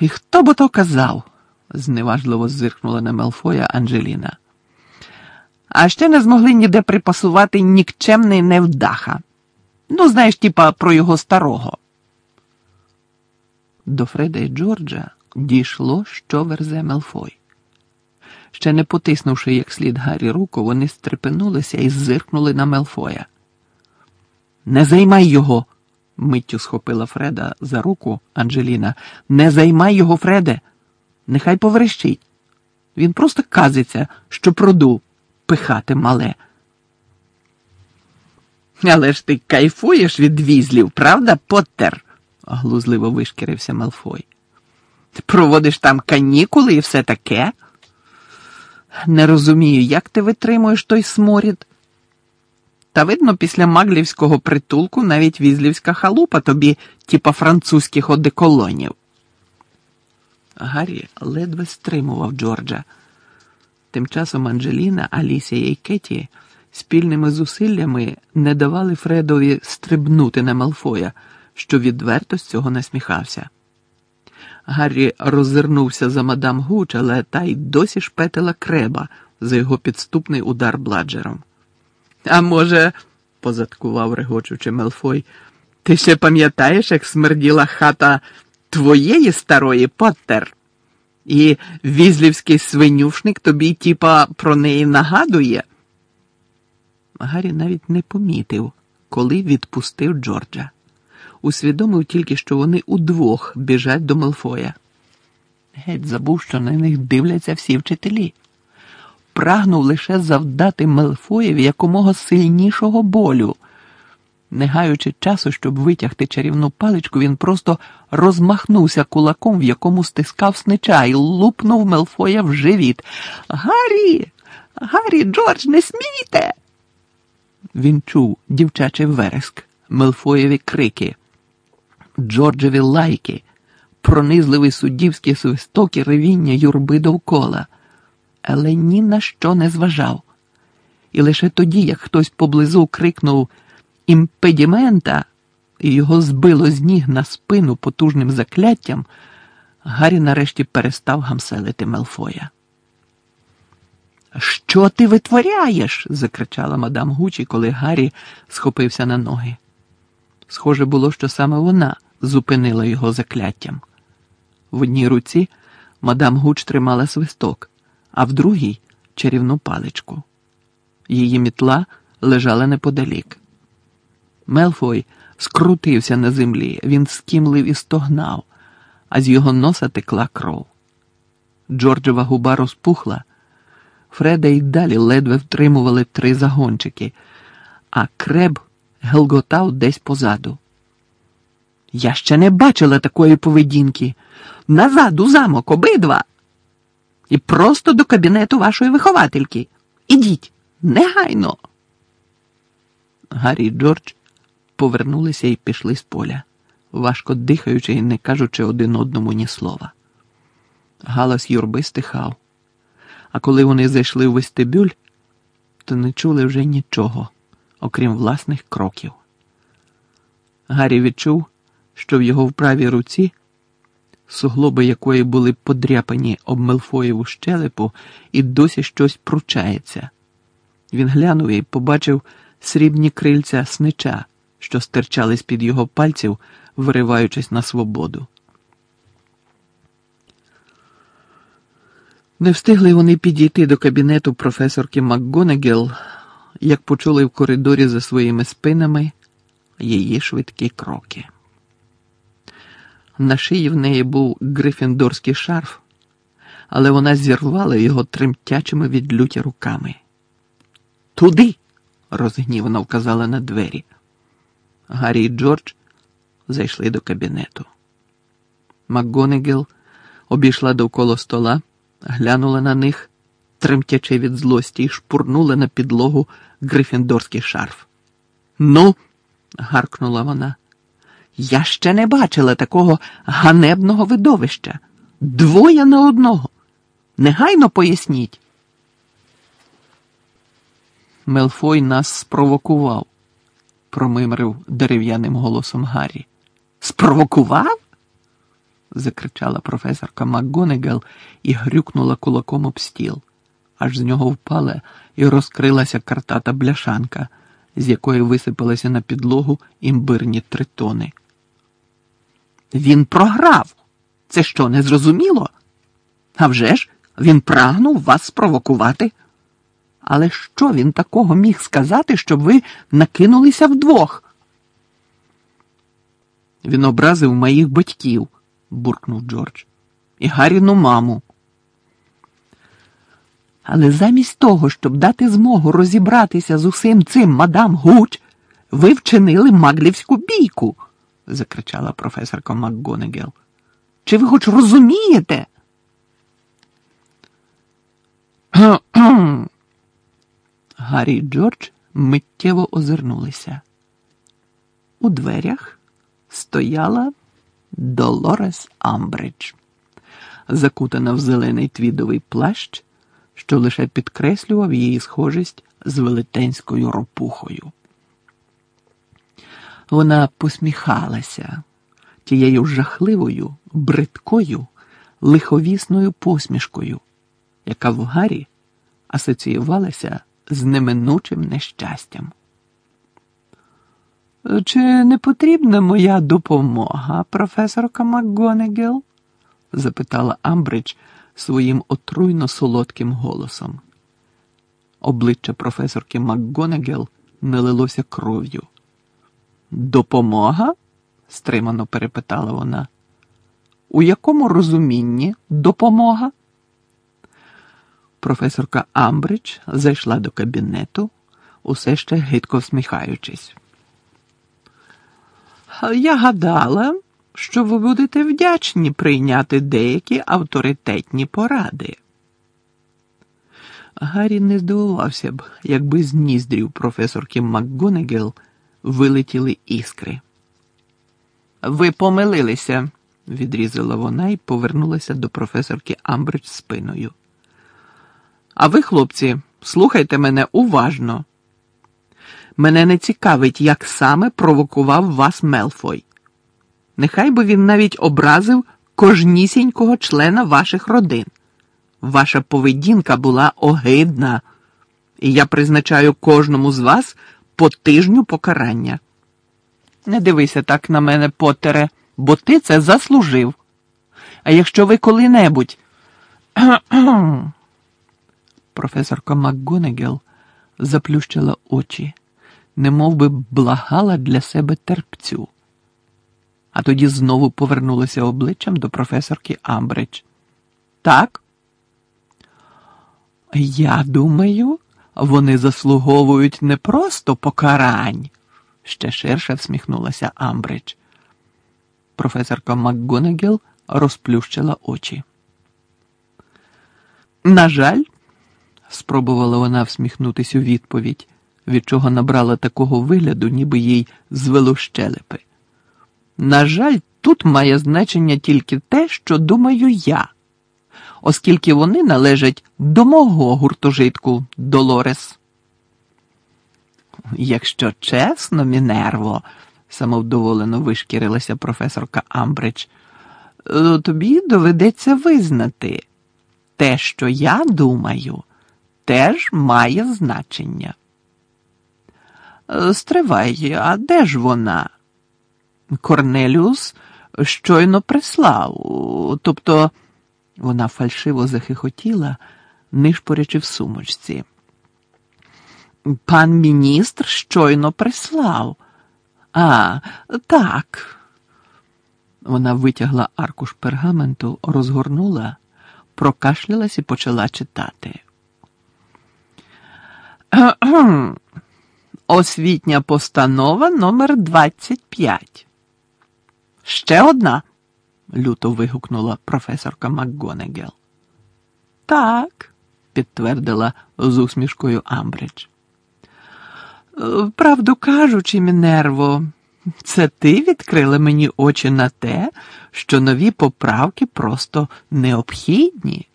І хто б то казав? зневажливо зиркнула на Мелфоя Анджеліна. А ще не змогли ніде припасувати нікчемний невдаха. Ну, знаєш, типа про його старого. До Фреда і Джорджа дійшло, що верзе Мелфой. Ще не потиснувши як слід Гаррі руку, вони стрепенулися і зиркнули на Мелфоя. Не займай його, миттю схопила Фреда за руку Анджеліна. Не займай його, Фреде, нехай поверещить. Він просто казиться, що продув пихати мале. Але ж ти кайфуєш від візлів, правда, Поттер? глузливо вишкірився Малфой. Ти проводиш там канікули і все таке? Не розумію, як ти витримуєш той сморід. Та видно, після маглівського притулку навіть візлівська халупа тобі, типа французьких одеколонів. Гаррі ледве стримував Джорджа. Тим часом Анджеліна, Алісія і Кеті спільними зусиллями не давали Фредові стрибнути на Малфоя, що відверто з цього насміхався. Гаррі роззирнувся за мадам Гуч, але та й досі шпетила креба за його підступний удар бладжером. А може, позадкував регочучи Мелфой, ти ще пам'ятаєш, як смерділа хата твоєї старої Поттер? І візлівський свинюшник тобі, тіпа, про неї нагадує? Гаррі навіть не помітив, коли відпустив Джорджа. Усвідомив тільки, що вони удвох біжать до Мелфоя. Геть забув, що на них дивляться всі вчителі. Прагнув лише завдати Мелфоєві якомога сильнішого болю. Не гаючи часу, щоб витягти чарівну паличку, він просто розмахнувся кулаком, в якому стискав снича, і лупнув Мелфоя в живіт. Гаррі, Гаррі, Джордж, не смійте. Він чув дівчачий вереск, Мелфоєві крики, Джорджеві лайки, пронизливий суддівський свисток і ревіння юрби довкола, але ні на що не зважав. І лише тоді, як хтось поблизу крикнув імпедімента, і його збило з ніг на спину потужним закляттям, Гаррі нарешті перестав гамселити Мелфоя. Що ти витворяєш? закричала мадам Гучі, коли Гаррі схопився на ноги. Схоже було, що саме вона зупинила його закляттям. В одній руці мадам Гуч тримала свисток, а в другій чарівну паличку. Її мітла лежала неподалік. Мелфой скрутився на землі, він скімлив і стогнав, а з його носа текла кров. Джорджева губа розпухла. Фреда й далі ледве втримували три загончики, а креб гелготав десь позаду. Я ще не бачила такої поведінки. Назад у замок обидва. І просто до кабінету вашої виховательки. Ідіть, негайно. Гаррі і Джордж повернулися і пішли з поля, важко дихаючи і не кажучи один одному ні слова. Галас юрби стихав, а коли вони зайшли в вестибюль, то не чули вже нічого, окрім власних кроків. Гаррі відчув, що в його вправій руці, суглоби якої були подряпані об Мелфоєву щелепу, і досі щось пручається. Він глянув і побачив срібні крильця снича, що стирчали з-під його пальців, вириваючись на свободу. Не встигли вони підійти до кабінету професорки МакГонегел, як почули в коридорі за своїми спинами її швидкі кроки. На шиї в неї був грифіндорський шарф, але вона зірвала його тремтячими від люті руками. Туди, розгнівано вказала на двері. Гаррі і Джордж зайшли до кабінету. МакГонегел обійшла довкола стола, глянула на них, тремтячи від злості, і шпурнула на підлогу грифіндорський шарф. Ну, гаркнула вона. Я ще не бачила такого ганебного видовища. Двоє на одного. Негайно поясніть. Мелфой нас спровокував, промимрив дерев'яним голосом Гаррі. Спровокував? закричала професорка МакГонегел і грюкнула кулаком об стіл. Аж з нього впала і розкрилася картата бляшанка, з якої висипалися на підлогу імбирні тритони. Він програв. Це що, не зрозуміло? А вже ж, він прагнув вас спровокувати. Але що він такого міг сказати, щоб ви накинулися вдвох? Він образив моїх батьків, буркнув Джордж, і Гарріну маму. Але замість того, щоб дати змогу розібратися з усім цим, мадам Гуч, ви вчинили маглівську бійку, закричала професорка МакГонегел. Чи ви хоч розумієте? Гаррі і Джордж миттєво озирнулися. У дверях стояла Долорес Амбридж, закутана в зелений твідовий плащ, що лише підкреслював її схожість з велетенською ропухою. Вона посміхалася тією жахливою, бридкою, лиховісною посмішкою, яка в Гаррі асоціювалася з неминучим нещастям. Чи не потрібна моя допомога, професорка МакГонегел? запитала Амбридж своїм отруйно солодким голосом. Обличчя професорки МакГонегел налилося кров'ю. Допомога? стримано перепитала вона. У якому розумінні допомога? Професорка Амбридж зайшла до кабінету, усе ще гидко всміхаючись. Я гадала, що ви будете вдячні прийняти деякі авторитетні поради. Гаррі не здивувався б, якби з ніздрів професорки МакГонегел вилетіли іскри. Ви помилилися, відрізала вона і повернулася до професорки Амбридж спиною. А ви, хлопці, слухайте мене уважно. Мене не цікавить, як саме провокував вас Мелфой. Нехай би він навіть образив кожнісінького члена ваших родин. Ваша поведінка була огидна, і я призначаю кожному з вас по тижню покарання. Не дивися так на мене, Поттере, бо ти це заслужив. А якщо ви коли-небудь. Професорка МакГонегел заплющила очі, немов би благала для себе терпцю, а тоді знову повернулася обличчям до професорки Амбридж. Так? Я думаю, вони заслуговують не просто покарань, ще ширше всміхнулася Амбридж. Професорка МакГонегел розплющила очі. На жаль, спробувала вона всміхнутись у відповідь, від чого набрала такого вигляду, ніби їй звело щелепи. На жаль, тут має значення тільки те, що думаю я, оскільки вони належать до мого гуртожитку Долорес. Якщо чесно, Мінерво, самовдоволено вишкірилася професорка Амбридж, «е, тобі доведеться визнати, те, що я думаю, теж має значення. «Е, стривай, а де ж вона? Корнеліус щойно прислав, тобто вона фальшиво захихотіла, нишпорячи в сумочці. Пан міністр щойно прислав. А, так. Вона витягла аркуш пергаменту, розгорнула, прокашлялась і почала читати. Освітня постанова номер 25. Ще одна. Люто вигукнула професорка МакГонегел. Так, підтвердила з усмішкою Амбридж. Правду кажучи, Мінерво, це ти відкрила мені очі на те, що нові поправки просто необхідні.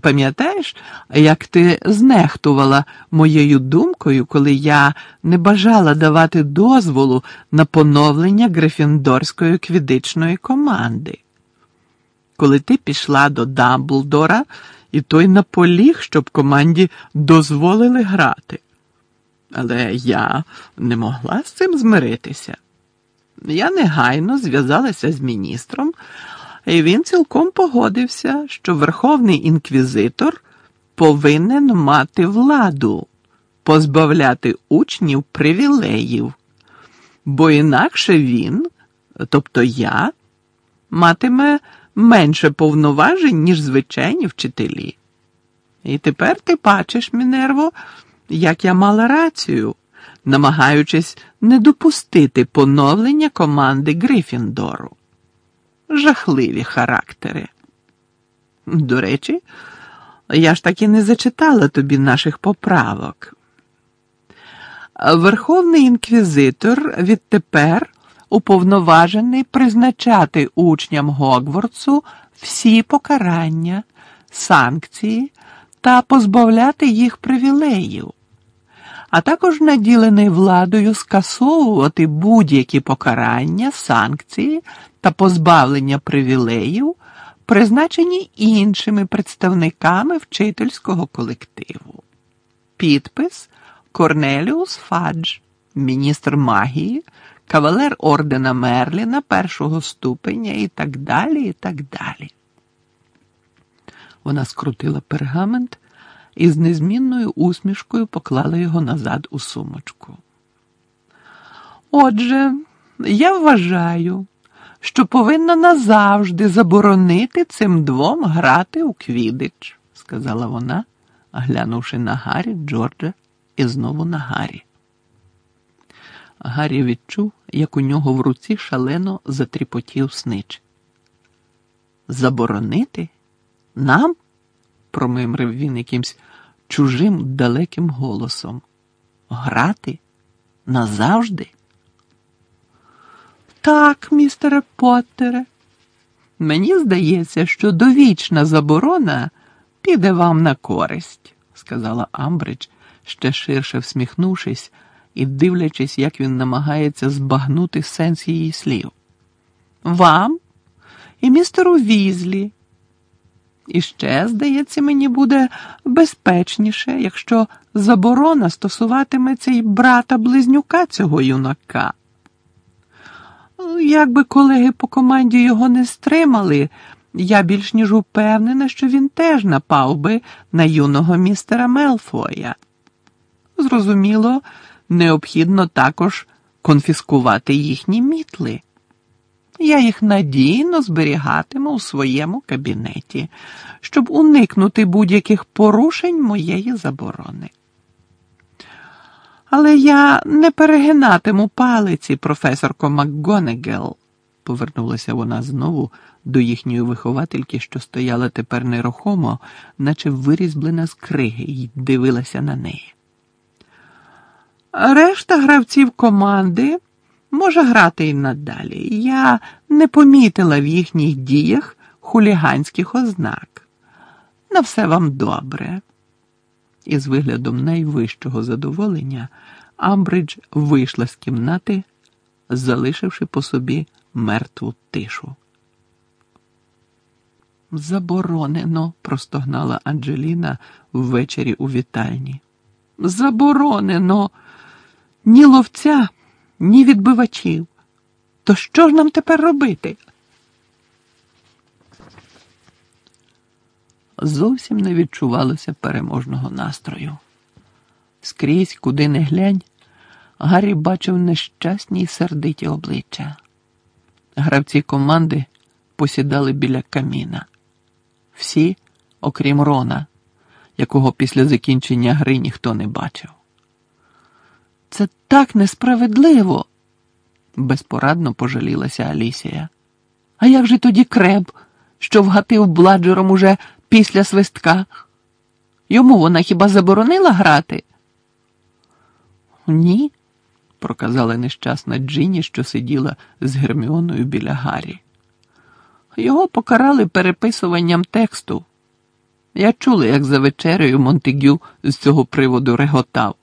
Пам'ятаєш, як ти знехтувала моєю думкою, коли я не бажала давати дозволу на поновлення грифіндорської квідичної команди? коли ти пішла до Дамблдора, і той наполіг, щоб команді дозволили грати. Але я не могла з цим змиритися. Я негайно зв'язалася з міністром, і він цілком погодився, що Верховний інквізитор повинен мати владу, позбавляти учнів привілеїв, бо інакше він, тобто я, матиме менше повноважень, ніж звичайні вчителі. І тепер ти бачиш, Мінерво, як я мала рацію, намагаючись не допустити поновлення команди Грифіндору. Жахливі характери. До речі, я ж таки не зачитала тобі наших поправок. Верховний інквізитор відтепер уповноважений призначати учням Гогвардсу всі покарання, санкції та позбавляти їх привілеїв, а також наділений владою скасовувати будь-які покарання, санкції та позбавлення привілеїв, призначені іншими представниками вчительського колективу. Підпис Корнеліус Фадж, міністр магії, кавалер ордена Мерліна першого ступеня і так далі, і так далі. Вона скрутила пергамент і з незмінною усмішкою поклала його назад у сумочку. Отже, я вважаю, що повинна назавжди заборонити цим двом грати у квідич, сказала вона, глянувши на Гаррі, Джорджа і знову на Гаррі. Гаррі відчув, як у нього в руці шалено затріпотів снич. Заборонити? Нам? промимрив він якимсь чужим далеким голосом. Грати? Назавжди? Так, містере Поттере. Мені здається, що довічна заборона піде вам на користь, сказала Амбридж, ще ширше всміхнувшись і дивлячись, як він намагається збагнути сенс її слів. Вам і містеру Візлі. І ще, здається, мені буде безпечніше, якщо заборона стосуватиметься й брата близнюка цього юнака. Якби колеги по команді його не стримали, я більш ніж упевнена, що він теж напав би на юного містера Мелфоя. Зрозуміло, необхідно також конфіскувати їхні мітли. Я їх надійно зберігатиму у своєму кабінеті, щоб уникнути будь-яких порушень моєї заборони. Але я не перегинатиму палиці, професорко МакГонегел, повернулася вона знову до їхньої виховательки, що стояла тепер нерухомо, наче вирізблена з криги, і дивилася на неї. Решта гравців команди може грати і надалі. Я не помітила в їхніх діях хуліганських ознак. На все вам добре. І з виглядом найвищого задоволення Амбридж вийшла з кімнати, залишивши по собі мертву тишу. Заборонено, простогнала Анджеліна ввечері у вітальні. Заборонено ні ловця, ні відбивачів. То що ж нам тепер робити? Зовсім не відчувалося переможного настрою. Скрізь, куди не глянь, Гаррі бачив нещасні й сердиті обличчя. Гравці команди посідали біля каміна. Всі, окрім Рона, якого після закінчення гри ніхто не бачив. Це так несправедливо, безпорадно пожалілася Алісія. А як же тоді креб, що вгатив бладжером уже після свистка? Йому вона хіба заборонила грати? Ні, проказала нещасна Джині, що сиділа з Герміоною біля Гаррі. Його покарали переписуванням тексту. Я чула, як за вечерею Монтегю з цього приводу реготав.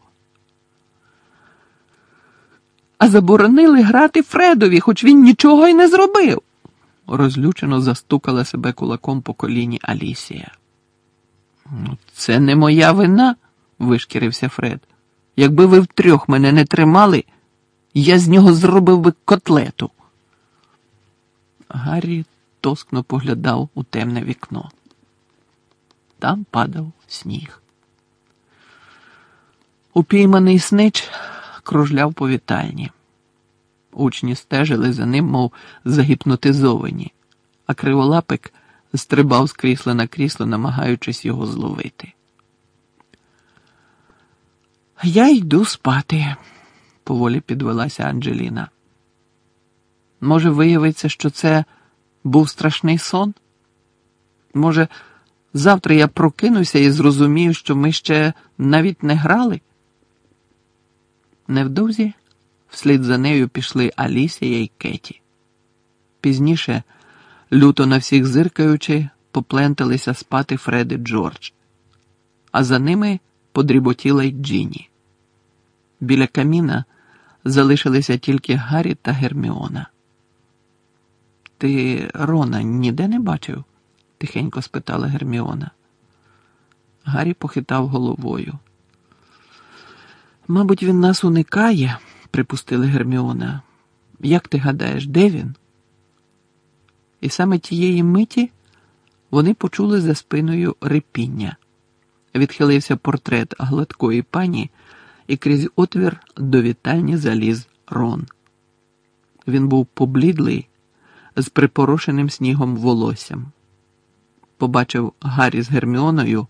А заборонили грати Фредові, хоч він нічого й не зробив. Розлючено застукала себе кулаком по коліні Алісія. «Ну, Це не моя вина, вишкірився Фред. Якби ви втрьох мене не тримали, я з нього зробив би котлету. Гаррі тоскно поглядав у темне вікно. Там падав сніг. Упійманий снич кружляв по вітальні. Учні стежили за ним, мов загіпнотизовані, а криволапик стрибав з крісла на крісло, намагаючись його зловити. Я йду спати, поволі підвелася Анджеліна. Може, виявиться, що це був страшний сон? Може, завтра я прокинуся і зрозумію, що ми ще навіть не грали? Невдовзі вслід за нею пішли Алісія і Кеті. Пізніше, люто на всіх зиркаючи, попленталися спати Фред і Джордж, а за ними подріботіла й Джіні. Біля каміна залишилися тільки Гаррі та Герміона. Ти Рона ніде не бачив? тихенько спитала Герміона. Гаррі похитав головою. Мабуть, він нас уникає, припустила Герміона. Як ти гадаєш, де він? І саме тієї миті вони почули за спиною рипіння. Відхилився портрет гладкої пані, і крізь отвір до вітальні заліз Рон. Він був поблідлий, з припорошеним снігом волоссям. Побачив Гаррі з Герміоною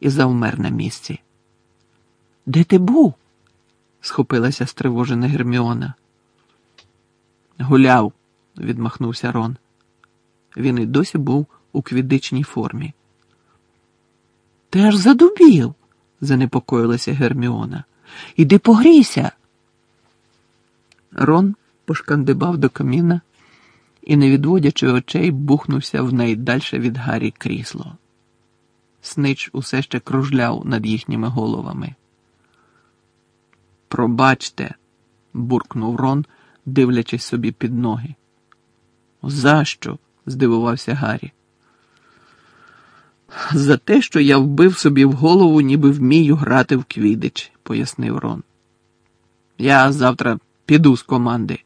і завмер на місці. Де ти був? Схопилася стривожена Герміона. Гуляв, відмахнувся Рон. Він і досі був у квідичній формі. Ти аж задубів, занепокоїлася Герміона. Іди погрійся. Рон пошкандибав до каміна і, не відводячи очей, бухнувся в найдальше від Гаррі крісло. Снич усе ще кружляв над їхніми головами. Пробачте, буркнув Рон, дивлячись собі під ноги. За що? здивувався Гаррі. За те, що я вбив собі в голову, ніби вмію грати в квідич, пояснив Рон. Я завтра піду з команди.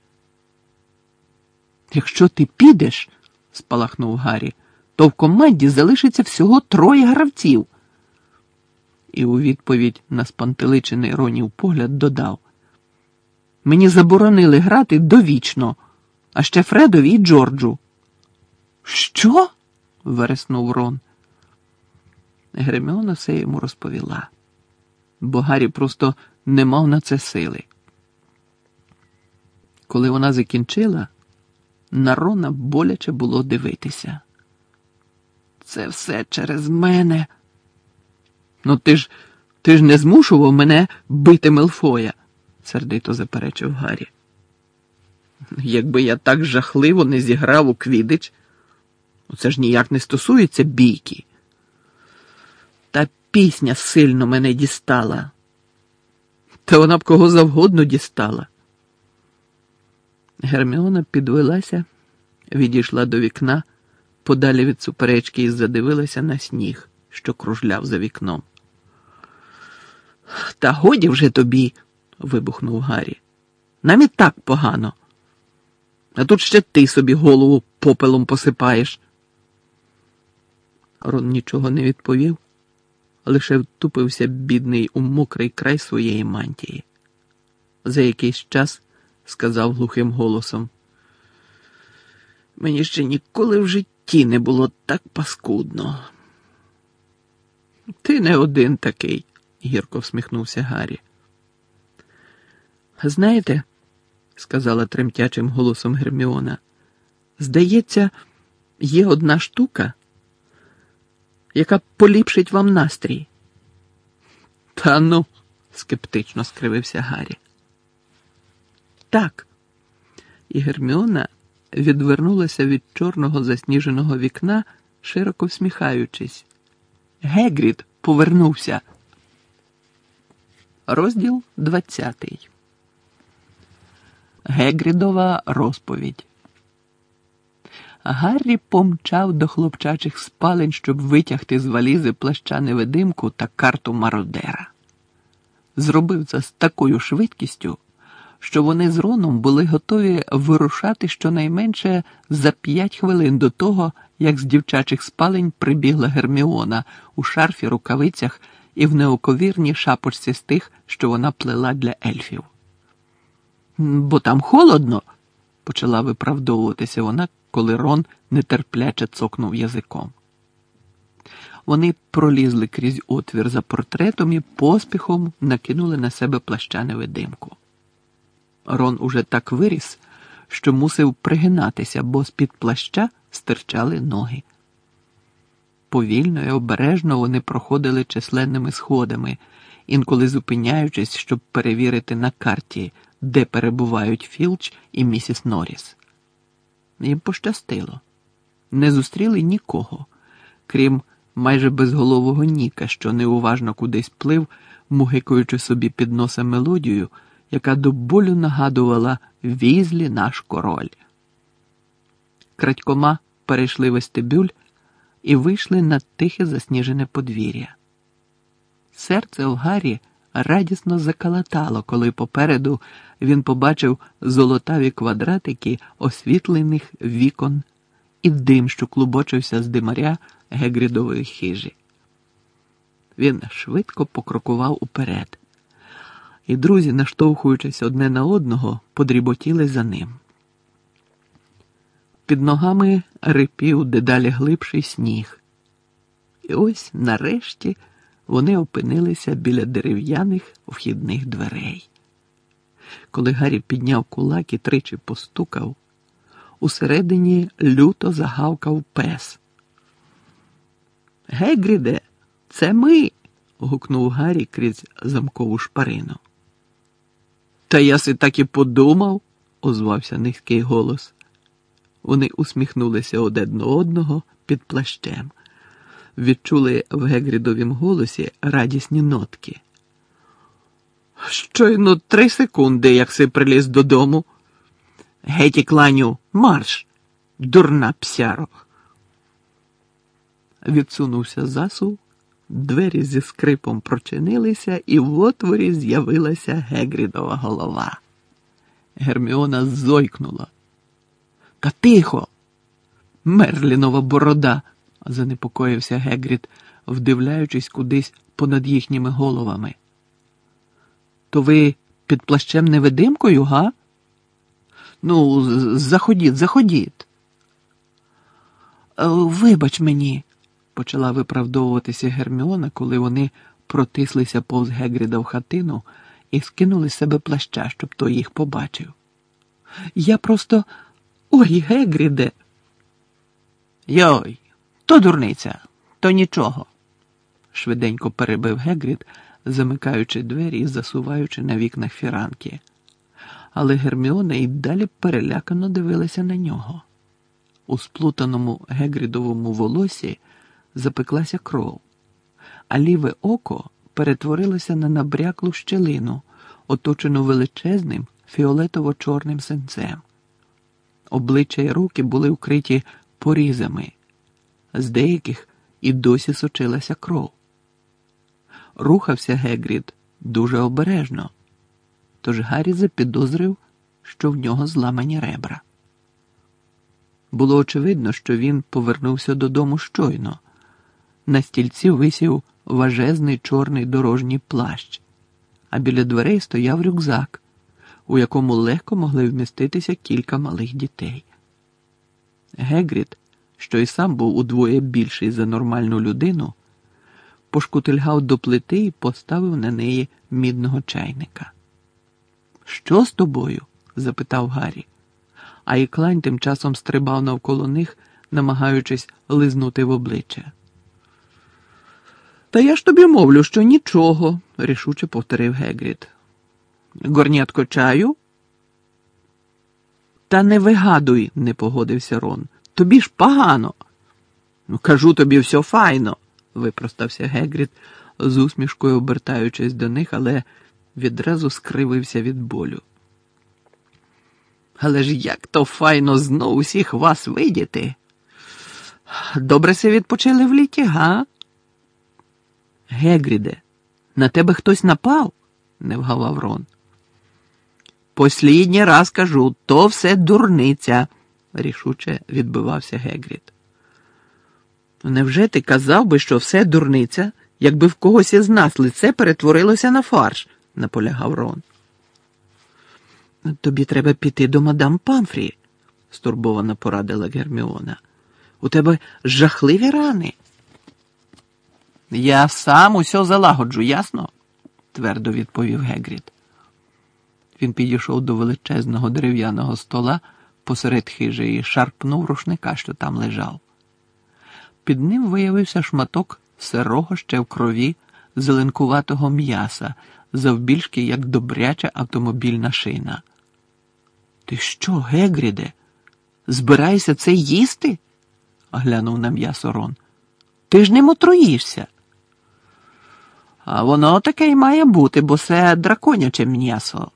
Якщо ти підеш, спалахнув Гаррі, то в команді залишиться всього троє гравців. І у відповідь на спантеличений Ронів погляд додав: Мені заборонили грати довічно, а ще Фредові і Джорджу. Що? вереснув Рон. Герміона все йому розповіла, бо Гаррі просто не мав на це сили. Коли вона закінчила, на Рона боляче було дивитися. Це все через мене. Ну, ти ж ти ж не змушував мене бити Мелфоя, сердито заперечив Гаррі. Якби я так жахливо не зіграв у квідич, це ж ніяк не стосується бійки. Та пісня сильно мене дістала. Та вона б кого завгодно дістала. Герміона підвелася, відійшла до вікна, подалі від суперечки і задивилася на сніг, що кружляв за вікном. Та годі вже тобі, вибухнув Гаррі. Нам і так погано. А тут ще ти собі голову попелом посипаєш. Рон нічого не відповів, лише втупився бідний у мокрий край своєї мантії. За якийсь час сказав глухим голосом. Мені ще ніколи в житті не було так паскудно. Ти не один такий, гірко всміхнувся Гаррі. Знаєте, сказала тремтячим голосом Герміона, здається, є одна штука, яка поліпшить вам настрій. Та ну, скептично скривився Гаррі. Так. І Герміона відвернулася від чорного засніженого вікна, широко всміхаючись. Гегрід повернувся. Розділ двадцятий. Гегрідова розповідь. Гаррі помчав до хлопчачих спалень, щоб витягти з валізи плаща невидимку та карту мародера. Зробив це з такою швидкістю, що вони з Роном були готові вирушати щонайменше за п'ять хвилин до того, як з дівчачих спалень прибігла Герміона у шарфі, рукавицях і в неоковірній шапочці з тих, що вона плела для ельфів. Бо там холодно, почала виправдовуватися вона, коли Рон нетерпляче цокнув язиком. Вони пролізли крізь отвір за портретом і поспіхом накинули на себе плаща невидимку. Рон уже так виріс, що мусив пригинатися, бо з-під плаща стирчали ноги. Повільно і обережно вони проходили численними сходами, інколи зупиняючись, щоб перевірити на карті, де перебувають Філч і місіс Норріс. Їм пощастило. Не зустріли нікого, крім майже безголового Ніка, що неуважно кудись плив, мугикуючи собі під носа мелодію, яка до болю нагадувала візлі наш король. Крадькома перейшли вестибюль і вийшли на тихе засніжене подвір'я. Серце в Гаррі радісно закалатало, коли попереду він побачив золотаві квадратики освітлених вікон і дим, що клубочився з димаря Гегрідової хижі. Він швидко покрокував уперед, і друзі, наштовхуючись одне на одного, подріботіли за ним. Під ногами рипів дедалі глибший сніг. І ось нарешті вони опинилися біля дерев'яних вхідних дверей. Коли Гаррі підняв кулак і тричі постукав, усередині люто загавкав пес. Гегріде, це ми. гукнув Гаррі крізь замкову шпарину. Та я си так і подумав, озвався низький голос. Вони усміхнулися один до одного під плащем, відчули в Гегрідовім голосі радісні нотки. Щойно три секунди, як си приліз додому. Геті кланю, марш, дурна псяро. Відсунувся засув, двері зі скрипом прочинилися, і в отворі з'явилася Гегрідова голова. Герміона зойкнула. Та тихо. Мерлінова борода, занепокоївся Гегрід, вдивляючись кудись понад їхніми головами. То ви під плащем невидимкою, га? Ну, заходіть, заходіть. Е, вибач мені, почала виправдовуватися Герміона, коли вони протислися повз Гегріда в хатину і скинули з себе плаща, щоб той їх побачив. Я просто. Ой, Гегріде. Йой, то дурниця, то нічого, швиденько перебив Гегрід, замикаючи двері і засуваючи на вікнах фіранки. Але Герміона й далі перелякано дивилася на нього. У сплутаному Гегрідовому волосі запеклася кров, а ліве око перетворилося на набряклу щелину, оточену величезним фіолетово-чорним синцем. Обличчя й руки були вкриті порізами, з деяких і досі сочилася кров. Рухався Гегрід дуже обережно, тож Гаррі запідозрив, що в нього зламані ребра. Було очевидно, що він повернувся додому щойно. На стільці висів важезний чорний дорожній плащ, а біля дверей стояв рюкзак у якому легко могли вміститися кілька малих дітей. Гегрід, що й сам був удвоє більший за нормальну людину, пошкутильгав до плити і поставив на неї мідного чайника. Що з тобою? запитав Гаррі, а Іклань тим часом стрибав навколо них, намагаючись лизнути в обличчя. Та я ж тобі мовлю, що нічого, рішуче повторив Гегрід. Горнятко чаю? Та не вигадуй, не погодився Рон. Тобі ж погано. Ну, кажу тобі все файно, випростався Гегрід, з усмішкою обертаючись до них, але відразу скривився від болю. Але ж як то файно знов усіх вас видіти. Добре се відпочили в літі, га? Гегріде, на тебе хтось напав? не вгавав Рон. Послідній раз кажу, то все дурниця, рішуче відбивався Гегрід. Невже ти казав би, що все дурниця, якби в когось із нас лице перетворилося на фарш? наполягав Рон. Тобі треба піти до мадам Памфрі, стурбовано порадила Герміона. У тебе жахливі рани. Я сам усьо залагоджу, ясно? твердо відповів Гегрід. Він підійшов до величезного дерев'яного стола посеред хижі і шарпнув рушника, що там лежав. Під ним виявився шматок сирого ще в крові зеленкуватого м'яса, завбільшки як добряча автомобільна шина. Ти що, Гегріде, збираєшся це їсти? глянув на м'ясо Рон. Ти ж ним отруїшся. А воно таке й має бути, бо це драконяче м'ясо,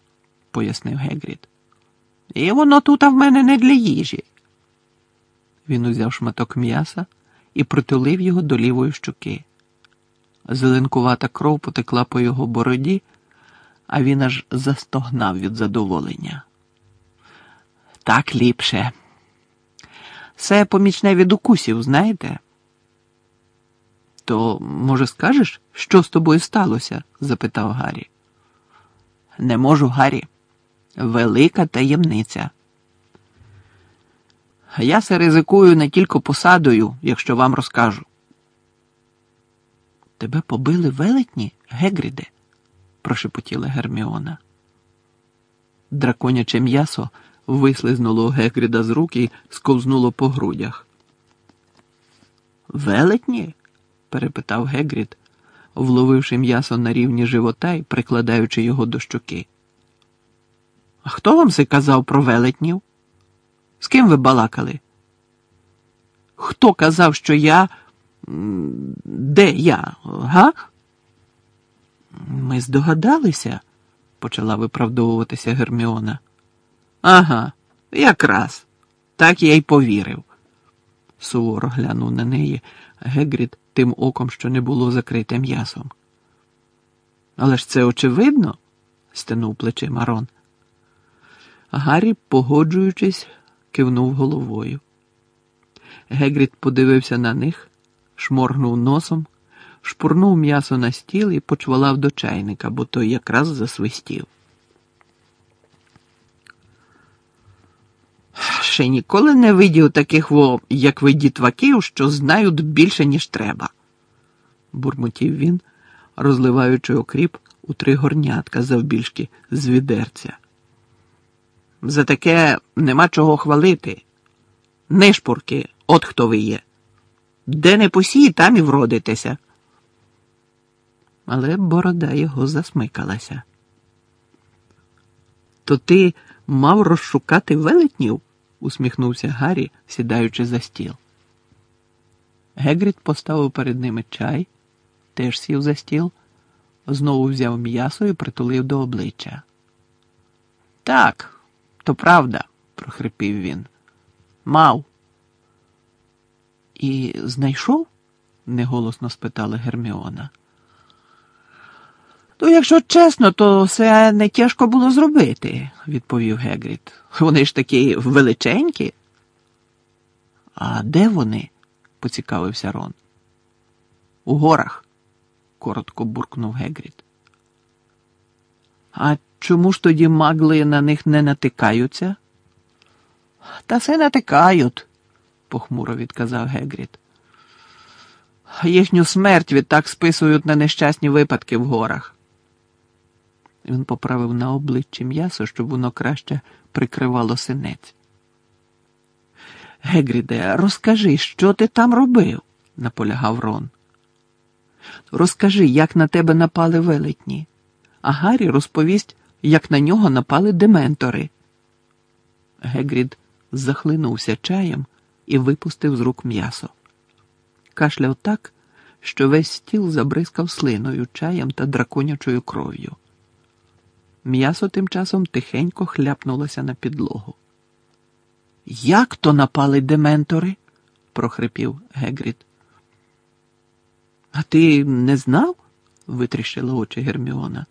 пояснив Гегрід. І воно тут в мене не для їжі. Він узяв шматок м'яса і притулив його до лівої щуки. Зеленкувата кров потекла по його бороді, а він аж застогнав від задоволення. Так ліпше. Це помічне від укусів, знаєте? То, може, скажеш, що з тобою сталося? запитав Гаррі. Не можу, Гаррі. Велика таємниця. Я се ризикую не тільки посадою, якщо вам розкажу. Тебе побили велетні, Гегріде? прошепотіла Герміона. Драконяче м'ясо вислизнуло Гегріда з рук і сковзнуло по грудях. Велетні? перепитав Гегрід, вловивши м'ясо на рівні живота і прикладаючи його до щоки. А хто вам це казав про велетнів? З ким ви балакали? Хто казав, що я. Де я? Га? Ми здогадалися, почала виправдовуватися Герміона. Ага, якраз. Так я й повірив. Суворо глянув на неї Гегрід тим оком, що не було закрите м'ясом. Але ж це очевидно, стенув плечима Рон. Гаррі, погоджуючись, кивнув головою. Гегрід подивився на них, шморгнув носом, шпурнув м'ясо на стіл і почвалав до чайника, бо той якраз засвистів. Ще ніколи не видів таких во, як ви дітваків, що знають більше, ніж треба, бурмотів він, розливаючи окріп у три горнятка завбільшки з відерця. За таке нема чого хвалити. Нишпурки, от хто ви є. Де не посій, там і вродитеся. Але борода його засмикалася. То ти мав розшукати велетнів? усміхнувся Гаррі, сідаючи за стіл. Гегрід поставив перед ними чай, теж сів за стіл, знову взяв м'ясо і притулив до обличчя. Так, то правда, прохрипів він. Мав. І знайшов? неголосно спитала Герміона. Ну, якщо чесно, то це не тяжко було зробити, відповів Гегрід. Вони ж такі величенькі. А де вони? поцікавився Рон. У горах, коротко буркнув Гегрід. А чому ж тоді магли на них не натикаються? Та все натикають, похмуро відказав Гегрід. Їхню смерть відтак списують на нещасні випадки в горах. Він поправив на обличчі м'ясо, щоб воно краще прикривало синець. Гегріде, розкажи, що ти там робив? наполягав Рон. Розкажи, як на тебе напали велетні, а Гаррі розповість, як на нього напали дементори. Гегрід захлинувся чаєм і випустив з рук м'ясо. Кашляв так, що весь стіл забризкав слиною, чаєм та драконячою кров'ю. М'ясо тим часом тихенько хляпнулося на підлогу. Як то напали дементори? прохрипів Гегрід. А ти не знав? витріщила очі Герміона.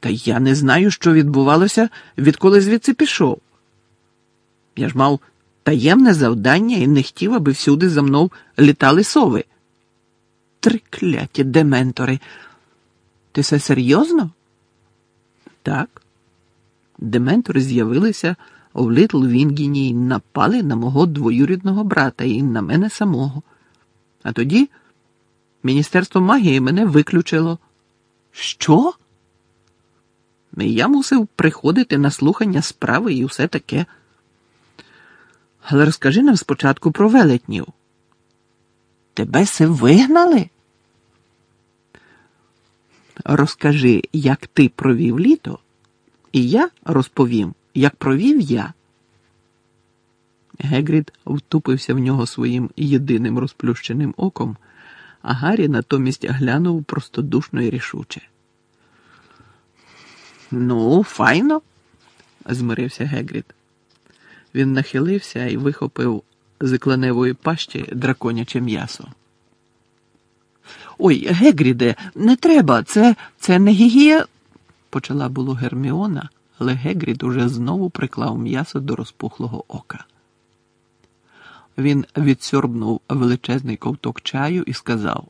Та я не знаю, що відбувалося, відколи звідси пішов. Я ж мав таємне завдання і не хотів, аби всюди за мною літали сови. Трикляті дементори. Ти все серйозно? Так. Дементори з'явилися в Літл Вінгіні і напали на мого двоюрідного брата і на мене самого. А тоді Міністерство магії мене виключило. Що? Я мусив приходити на слухання справи і все таке. Але розкажи нам спочатку про велетнів. Тебе се вигнали? Розкажи, як ти провів літо, і я розповім, як провів я. Гегрід втупився в нього своїм єдиним розплющеним оком, а Гаррі натомість глянув простодушно і рішуче. Ну, файно, змирився Гегрід. Він нахилився і вихопив з кленевої пащі драконяче м'ясо. Ой, Гегріде, не треба, це це не гігія. почала було Герміона, але Гегрід уже знову приклав м'ясо до розпухлого ока. Він відсьорбнув величезний ковток чаю і сказав: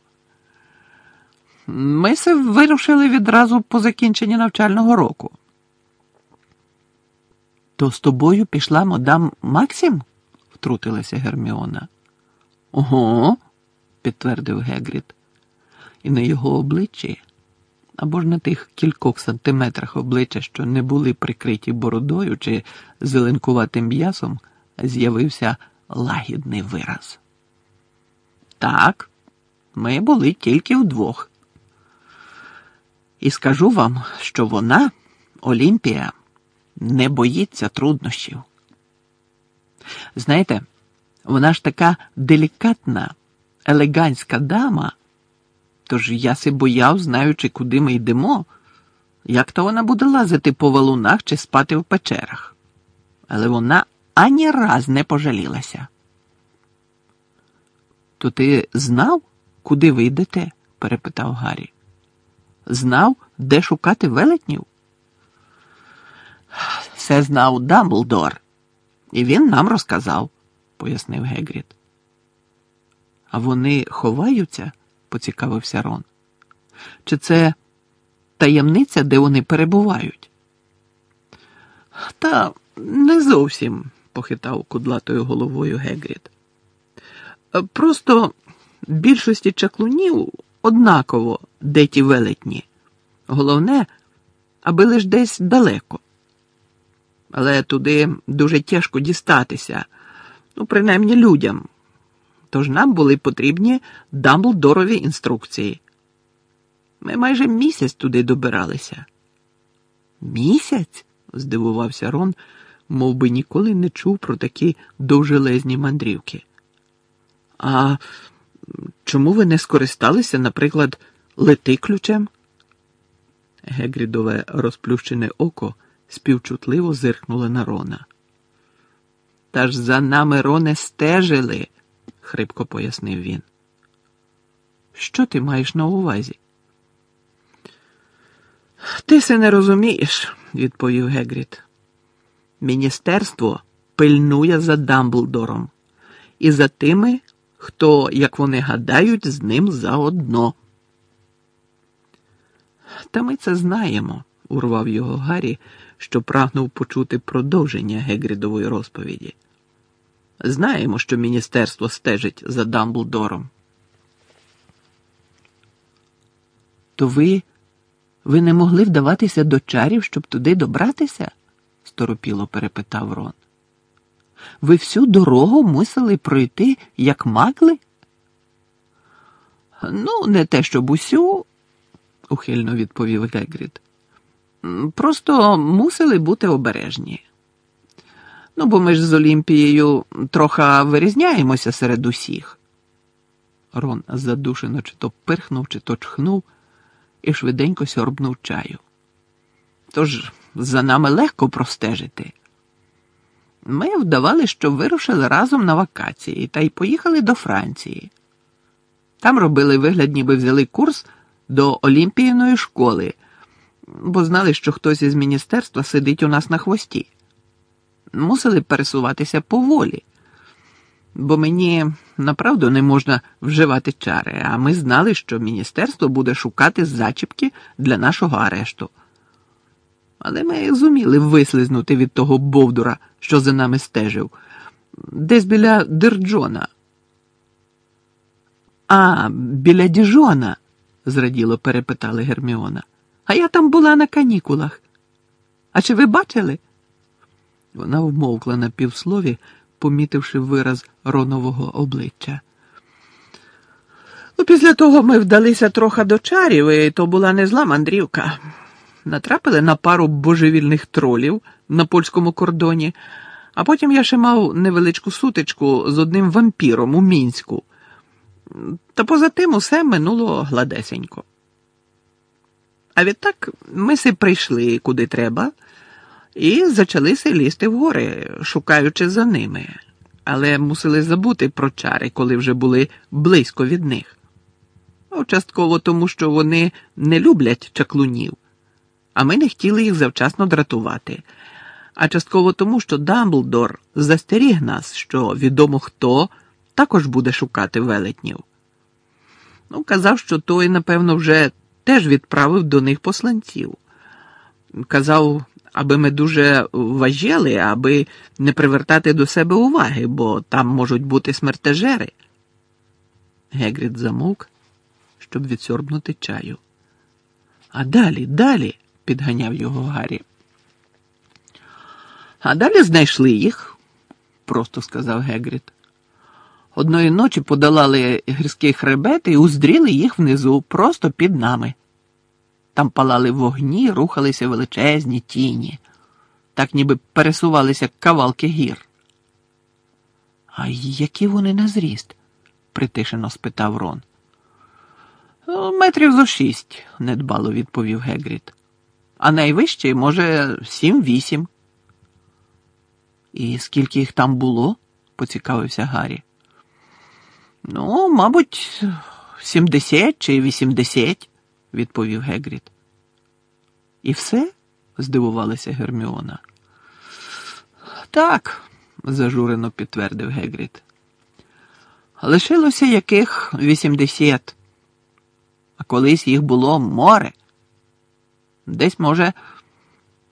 Ми се вирушили відразу по закінченні навчального року. То з тобою пішла мадам Максим? втрутилася Герміона. Ого, підтвердив Гегрід, і на його обличчі, або ж на тих кількох сантиметрах обличчя, що не були прикриті бородою чи зеленкуватим м'ясом, з'явився лагідний вираз. Так, ми були тільки вдвох. І скажу вам, що вона, Олімпія, не боїться труднощів. Знаєте, вона ж така делікатна, елегантська дама, тож я си бояв, знаючи, куди ми йдемо, як то вона буде лазити по валунах чи спати в печерах. Але вона ані раз не пожалілася. То ти знав, куди ви йдете? перепитав Гаррі. Знав, де шукати велетнів? Все знав Дамблдор, і він нам розказав, пояснив Гегрід. А вони ховаються? поцікавився Рон. Чи це таємниця, де вони перебувають? Та не зовсім, похитав кудлатою головою Гегрід. Просто більшості чаклунів однаково де ті велетні. Головне, аби лиш десь далеко але туди дуже тяжко дістатися, ну, принаймні людям. Тож нам були потрібні Дамблдорові інструкції. Ми майже місяць туди добиралися. Місяць? здивувався Рон, мов би ніколи не чув про такі довжелезні мандрівки. А чому ви не скористалися, наприклад, летиключем? Гегрідове розплющене око співчутливо зиркнули на Рона. Та ж за нами Роне стежили, хрипко пояснив він. Що ти маєш на увазі? Ти се не розумієш, відповів Гегріт. Міністерство пильнує за Дамблдором і за тими, хто, як вони гадають, з ним заодно. Та ми це знаємо, урвав його Гаррі, що прагнув почути продовження Гегрідової розповіді. Знаємо, що міністерство стежить за Дамблдором. То ви ви не могли вдаватися до чарів, щоб туди добратися? сторопіло перепитав Рон. Ви всю дорогу мусили пройти, як магли? Ну, не те, щоб усю, ухильно відповів Гегрід. Просто мусили бути обережні. Ну, бо ми ж з Олімпією трохи вирізняємося серед усіх. Рон задушено чи то пирхнув, чи то чхнув і швиденько сьорбнув чаю. Тож за нами легко простежити. Ми вдавали, що вирушили разом на вакації та й поїхали до Франції. Там робили вигляд, ніби взяли курс до Олімпійної школи, бо знали, що хтось із міністерства сидить у нас на хвості. Мусили пересуватися поволі, бо мені направду не можна вживати чари, а ми знали, що міністерство буде шукати зачіпки для нашого арешту. Але ми зуміли вислизнути від того Бовдура, що за нами стежив, десь біля Дирджона. А, біля Діжона, зраділо перепитали Герміона. А я там була на канікулах. А чи ви бачили? Вона вмовкла на півслові, помітивши вираз ронового обличчя. Ну, Після того ми вдалися трохи до чарів, і то була не зла мандрівка. Натрапили на пару божевільних тролів на польському кордоні, а потім я ще мав невеличку сутичку з одним вампіром у мінську. Та поза тим усе минуло гладесенько. А відтак ми си прийшли куди треба і зачалися лізти гори, шукаючи за ними, але мусили забути про чари, коли вже були близько від них. Частково тому, що вони не люблять чаклунів, а ми не хотіли їх завчасно дратувати. А частково тому, що Дамблдор застеріг нас, що відомо хто також буде шукати велетнів. Ну, казав, що той, напевно, вже теж відправив до них посланців. Казав, аби ми дуже важели, аби не привертати до себе уваги, бо там можуть бути смертежери. Гегрід замовк, щоб відсорбнути чаю. А далі, далі, підганяв його Гаррі. А далі знайшли їх, просто сказав Гегрід. Одної ночі подолали гірський хребет і уздріли їх внизу, просто під нами. Там палали вогні, рухалися величезні тіні, так ніби пересувалися кавалки гір. А які вони на зріст? притишено спитав Рон. Метрів зо шість, недбало відповів Гегрід. А найвищий, може, сім-вісім. І скільки їх там було? поцікавився Гаррі. Ну, мабуть, сімдесят чи вісімдесят, відповів Гегрід. І все? здивувалася Герміона. Так, зажурено підтвердив Гегрід. Лишилося яких вісімдесят, а колись їх було море. Десь, може,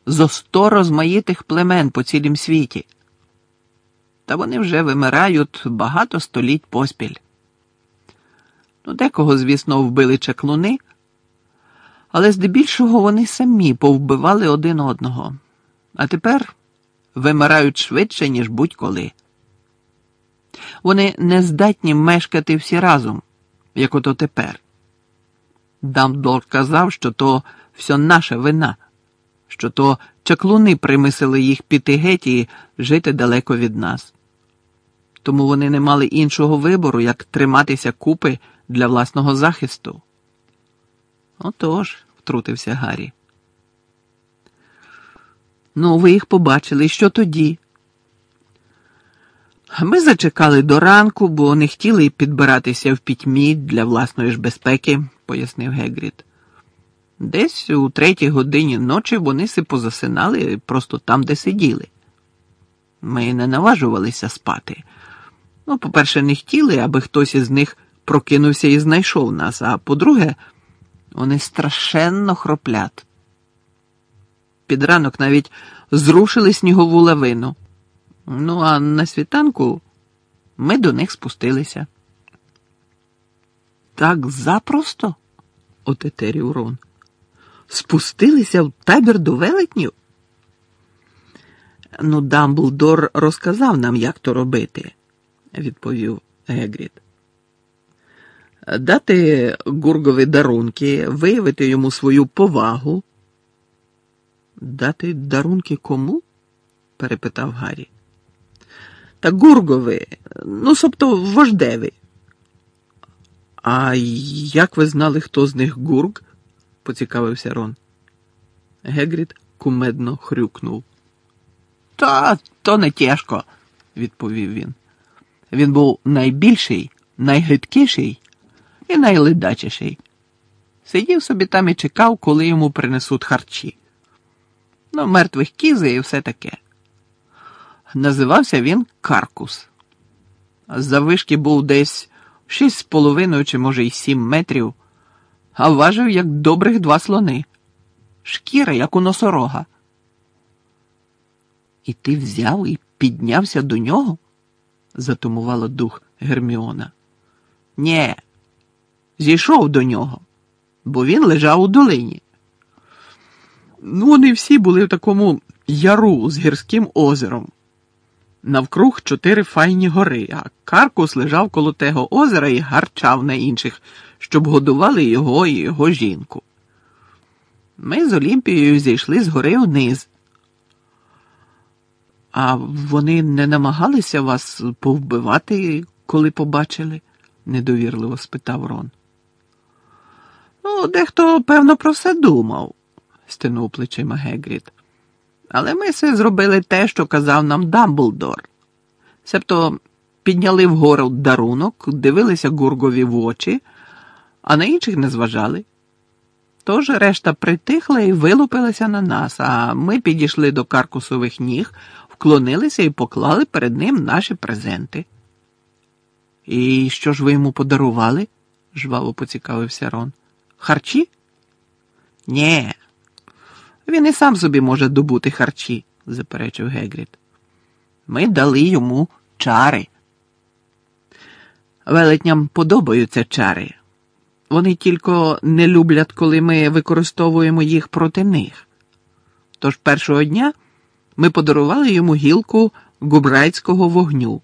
зо сто розмаїтих племен по цілім світі. Та вони вже вимирають багато століть поспіль. Ну, декого, звісно, вбили чаклуни, але здебільшого вони самі повбивали один одного, а тепер вимирають швидше, ніж будь-коли. Вони не здатні мешкати всі разом, як ото тепер. Дамблдор казав, що то все наша вина, що то чаклуни примисили їх піти геть і жити далеко від нас. Тому вони не мали іншого вибору, як триматися купи для власного захисту. Отож, втрутився Гаррі. Ну, ви їх побачили, що тоді? Ми зачекали до ранку, бо не хотіли підбиратися в пітьмі для власної ж безпеки, пояснив Гегрід. Десь у третій годині ночі вони си позасинали просто там, де сиділи. Ми не наважувалися спати. Ну, по-перше, не хотіли, аби хтось із них прокинувся і знайшов нас, а по-друге, вони страшенно хроплять. Під ранок навіть зрушили снігову лавину. Ну, а на світанку ми до них спустилися. Так запросто, отетерів Рон. Спустилися в табір до велетнів? Ну, Дамблдор розказав нам, як то робити, відповів Гегрід. Дати Гургові дарунки, виявити йому свою повагу. Дати дарунки кому? перепитав Гаррі. Та Гургові, ну, собто вождеві. А як ви знали, хто з них Гург? Поцікавився Рон. Гегрід кумедно хрюкнув. Та то не тяжко, відповів він. Він був найбільший, найгидкіший і найледачіший. Сидів собі там і чекав, коли йому принесуть харчі. Ну, мертвих кізи і все таке. Називався він Каркус. Завишки був десь шість з половиною чи, може, й сім метрів, а важив, як добрих два слони, шкіра, як у носорога. І ти взяв і піднявся до нього? затумувала дух Герміона. Нє, зійшов до нього, бо він лежав у долині. Ну, вони всі були в такому яру з гірським озером. Навкруг чотири файні гори, а Каркус лежав коло того озера і гарчав на інших, щоб годували його і його жінку. Ми з Олімпією зійшли з гори вниз. А вони не намагалися вас повбивати, коли побачили? недовірливо спитав Рон. Ну, дехто, певно, про все думав, стинув плечима Гегрід. Але ми все зробили те, що казав нам Дамблдор. Себто підняли вгору дарунок, дивилися Гургові в очі, а на інших не зважали. Тож решта притихла і вилупилася на нас, а ми підійшли до каркусових ніг, вклонилися і поклали перед ним наші презенти. І що ж ви йому подарували? жваво поцікавився Рон. Харчі? Нє. Він і сам собі може добути харчі, заперечив Гегрід. Ми дали йому чари. Велетням подобаються чари. Вони тільки не люблять, коли ми використовуємо їх проти них. Тож першого дня ми подарували йому гілку губрайського вогню.